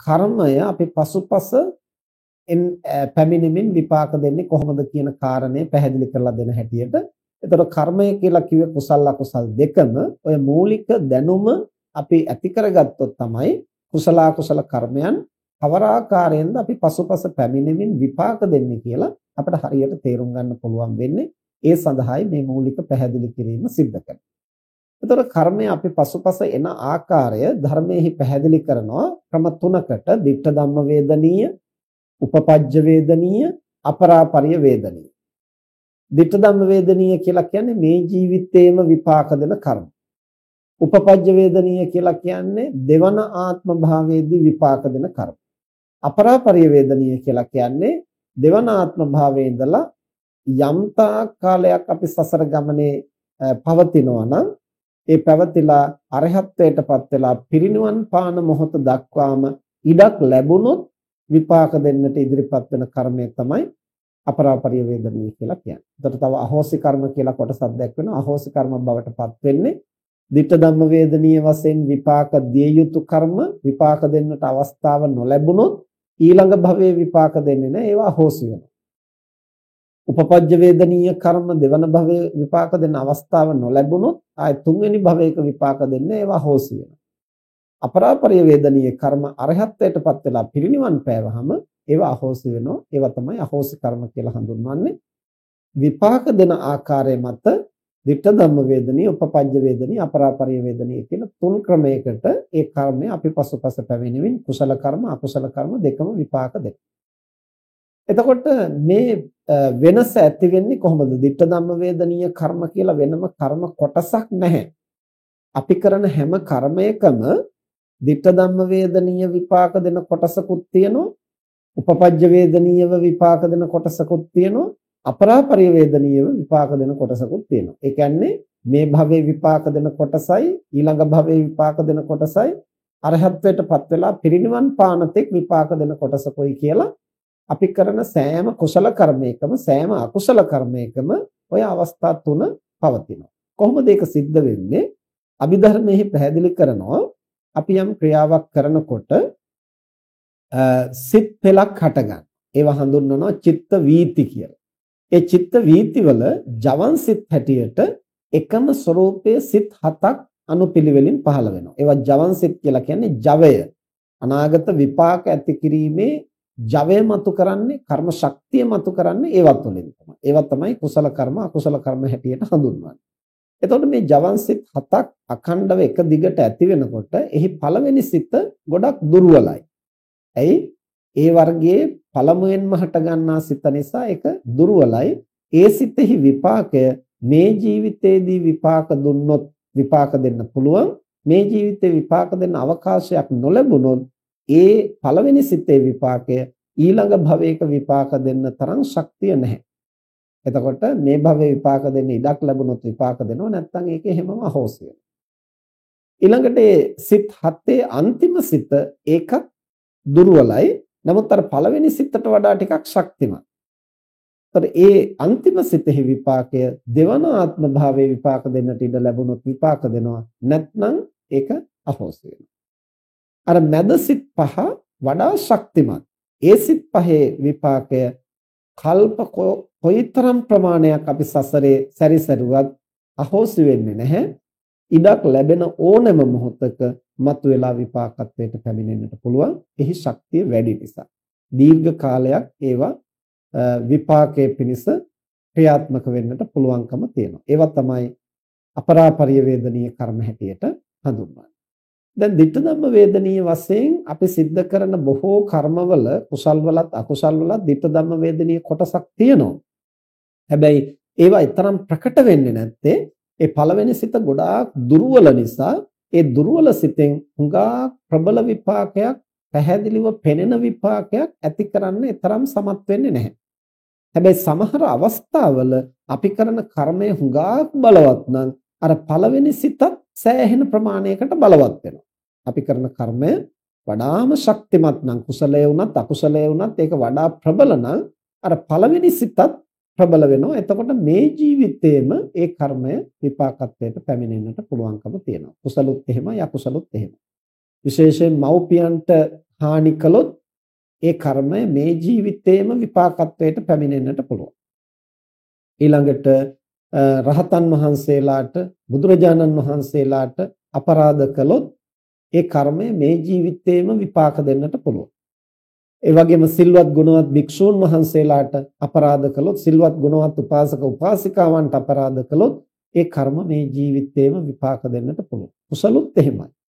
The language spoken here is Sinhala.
කර්මය අපි පසුපස පැමිණෙමින් විපාක දෙන්නේ කොහොමද කියන කාරණේ පැහැදිලි කරලා දෙන හැටියට එතකොට කර්මය කියලා කිව්වේ කුසල අකුසල් දෙකම ඔය මූලික දැනුම අපි ඇති කරගත්තොත් තමයි කුසල අකුසල කර්මයන් කවර ආකාරයෙන්ද අපි පසුපස පැමිණෙමින් විපාක දෙන්නේ කියලා අපිට හරියට තේරුම් ගන්න පුළුවන් වෙන්නේ ඒ සඳහායි මේ මූලික පැහැදිලි කිරීම සිද්ධ කරන්නේ. එතකොට කර්මය අපි පසුපස එන ආකාරය ධර්මයේහි පැහැදිලි කරනවා ක්‍රම තුනකට ditta ධම්ම වේදනීය, උපපජ්ජ වේදනීය, අපරාපරිය වේදනීය. ditta ධම්ම වේදනීය කියලා කියන්නේ මේ ජීවිතේම විපාක දෙන කර්ම. උපපජ්ජ වේදනීය කියලා කියන්නේ දෙවන ආත්ම භාවයේදී විපාක දෙන කර්ම. අපරාපරිය වේදනීය කියලා කියන්නේ දෙවන ආත්ම භාවයේ ඉඳලා යම්තා කාලයක් අපි සසර ගමනේ පවතිනවා නම් ඒ පැවතිලා අරහත්ත්වයටපත් වෙලා පිරිනිවන් පාන මොහොත දක්වාම ඉඩක් ලැබුණොත් විපාක දෙන්නට ඉදිරිපත් වෙන කර්මය තමයි අපරාපරිය වේදනීය කියලා කියන්නේ. ඒකට තව අහෝසි කර්ම කියලා කොටසක් දැක්වෙනවා. අහෝසි කර්ම බවටපත් වෙන්නේ ditta ධම්ම වේදනීය වශයෙන් විපාක දිය යුතු කර්ම විපාක දෙන්නට අවස්ථාව නොලැබුණොත් ඊළඟ භවයේ විපාක දෙන්නේ නැහැ. ඒවා අහෝසි වෙනවා. උපපජ්ජ වේදනීය කර්ම දෙවන භවයේ විපාක දෙන්න අවස්ථාව නොලැබුණොත් ආය තුන්වෙනි භවයක විපාක දෙන්නේ ඒවා හෝසි වෙනවා. අපරාපරිය වේදනීය කර්ම අරහත්ත්වයටපත් වෙලා පිරිනිවන් පෑවහම ඒවා අහෝසි වෙනවා. ඒවා තමයි අහෝසි කර්ම කියලා හඳුන්වන්නේ. විපාක දෙන ආකාරය මත ditta ධම්ම වේදනීය, උපපජ්ජ වේදනීය, අපරාපරිය වේදනීය කියන තුන් ක්‍රමයකට ඒ කර්මය අපි පසුපස පැවෙනවින් කුසල කර්ම, අකුසල කර්ම දෙකම විපාක දෙනවා. එතකොට මේ වෙනස ඇති වෙන්නේ කොහොමද? ditta ධම්ම වේදනීය කර්ම කියලා වෙනම කර්ම කොටසක් නැහැ. අපි කරන හැම කර්මයකම ditta ධම්ම වේදනීය විපාක දෙන කොටසකුත් තියෙනවා. උපපජ්ජ වේදනීයව විපාක දෙන කොටසකුත් තියෙනවා. අපරාපරිය වේදනීයව විපාක දෙන කොටසකුත් තියෙනවා. ඒ කියන්නේ මේ භවයේ විපාක දෙන කොටසයි ඊළඟ භවයේ විපාක දෙන කොටසයි අරහත්ත්වයටපත් වෙලා පිරිනිවන් පානතෙක් විපාක දෙන කොටසකුයි කියලා අපි කරන සෑම කුසල කර්මයකම සෑම අකුසල කර්මයකම ওই අවස්ථා තුන පවතිනවා. කොහොමද ඒක සිද්ධ වෙන්නේ? අභිධර්මයේ පැහැදිලි කරනවා අපි යම් ක්‍රියාවක් කරනකොට සිත් පෙලක් හටගන්න. ඒවා හඳුන්වනවා චිත්ත වීති කියලා. ඒ චිත්ත වීතිවල ජවන් සිත් හැටියට එකම ස්වરૂපයේ සිත් හතක් අනුපිළිවෙලින් පහළ වෙනවා. ඒවා ජවන් සිත් කියලා කියන්නේ ජවය. අනාගත විපාක ඇති කිරීමේ ජවය මතු කරන්නේ කර්ම ශක්තිය මතු කරන්නේ ඒවත් වලින් තමයි. ඒවත් තමයි කුසල කර්ම අකුසල කර්ම හැටියට හඳුන්වන්නේ. එතකොට මේ ජවන් සිත් හතක් අඛණ්ඩව එක දිගට ඇති වෙනකොට එහි පළවෙනි සිත ගොඩක් දුර්වලයි. ඇයි? ඒ වර්ගයේ පළමුවෙන්ම හට ගන්නා සිත නිසා ඒක දුර්වලයි. ඒ සිතෙහි විපාකය මේ ජීවිතේදී විපාක දුන්නොත් විපාක දෙන්න පුළුවන්. මේ ජීවිතේ විපාක දෙන්න අවකාශයක් නොලැබුණොත් ඒ පළවෙනි සිතේ විපාකය ඊළඟ භවයක විපාක දෙන්න තරම් ශක්තිය නැහැ. එතකොට මේ භවයේ විපාක දෙන්න ඉඩක් ලැබුණොත් විපාක දෙනවා නැත්නම් ඒක එහෙමම අහෝසි වෙනවා. ඊළඟට සිත් හතේ අන්තිම සිත ඒකත් දුර්වලයි. නමුත් අර පළවෙනි සිතට වඩා ටිකක් ශක්තිමත්. ඒතර ඒ අන්තිම සිතෙහි විපාකය දෙවන ආත්ම භාවයේ විපාක දෙන්නට ඉඩ ලැබුණොත් විපාක දෙනවා. නැත්නම් ඒක අහෝසි වෙනවා. අර මැද සිත් පහ වඩා ශක්තිමත්. ඒ සිත් පහේ විපාකය කල්ප කොයිතරම් ප්‍රමාණයක් අපි සසරේ සැරිසරුවත් අහෝසි වෙන්නේ නැහැ. ඉඩක් ලැබෙන ඕනෑම මොහොතක මතුවලා විපාකත්වයට පැමිණෙන්නට පුළුවන්. එහි ශක්තිය වැඩි නිසා. දීර්ඝ කාලයක් ඒවා විපාකයේ පිණිස ක්‍රියාත්මක වෙන්නට පුළුවන්කම තියෙනවා. ඒවා තමයි අපරාපරිය වේදනීය කර්ම හැටියට හඳුන්වන්නේ. දැන් ditta ධම්ම වේදනීය වශයෙන් අපි සිද්ධ කරන බොහෝ කර්මවල කුසල් වලත් අකුසල් වලත් ditta ධම්ම වේදනීය කොටසක් තියෙනවා. හැබැයි ඒවා තරම් ප්‍රකට වෙන්නේ නැත්තේ ඒ පළවෙනි සිත ගොඩාක් දුර්වල නිසා ඒ දුර්වල සිතෙන් හුඟා ප්‍රබල විපාකයක් පැහැදිලිව පෙනෙන විපාකයක් ඇති කරන්න තරම් සමත් වෙන්නේ නැහැ. හැබැයි සමහර අවස්ථාවල අපි කරන කර්මය හුඟාක් බලවත් නම් අර පළවෙනි සිතත් සෑහෙන ප්‍රමාණයකට බලවත් වෙනවා. අපි කරන කර්මය වඩාම ශක්තිමත් නම් කුසලයේ වුණත් අකුසලයේ වුණත් ඒක වඩා ප්‍රබල නම් අර පළවෙනි සිතත් ප්‍රබල වෙනවා. එතකොට මේ ජීවිතේම ඒ කර්මය විපාකත්වයට පැමිණෙන්නට පුළුවන්කම තියෙනවා. කුසලොත් එහෙමයි අකුසලොත් එහෙමයි. විශේෂයෙන් මව්පියන්ට හානි කළොත් ඒ කර්මය මේ ජීවිතේම විපාකත්වයට පැමිණෙන්නට පුළුවන්. ඊළඟට රහතන් වහන්සේලාට බුදුරජාණන් වහන්සේලාට අපරාධ කළොත් ඒ කර්මය මේ ජීවිතේම විපාක දෙන්නට පුළුවන්. ඒ වගේම සිල්වත් ගුණවත් භික්ෂූන් වහන්සේලාට අපරාධ කළොත් සිල්වත් ගුණවත් උපාසක උපාසිකාවන්ට අපරාධ කළොත් ඒ කර්ම මේ ජීවිතේම විපාක දෙන්නට පුළුවන්. කුසලොත් එහෙමයි.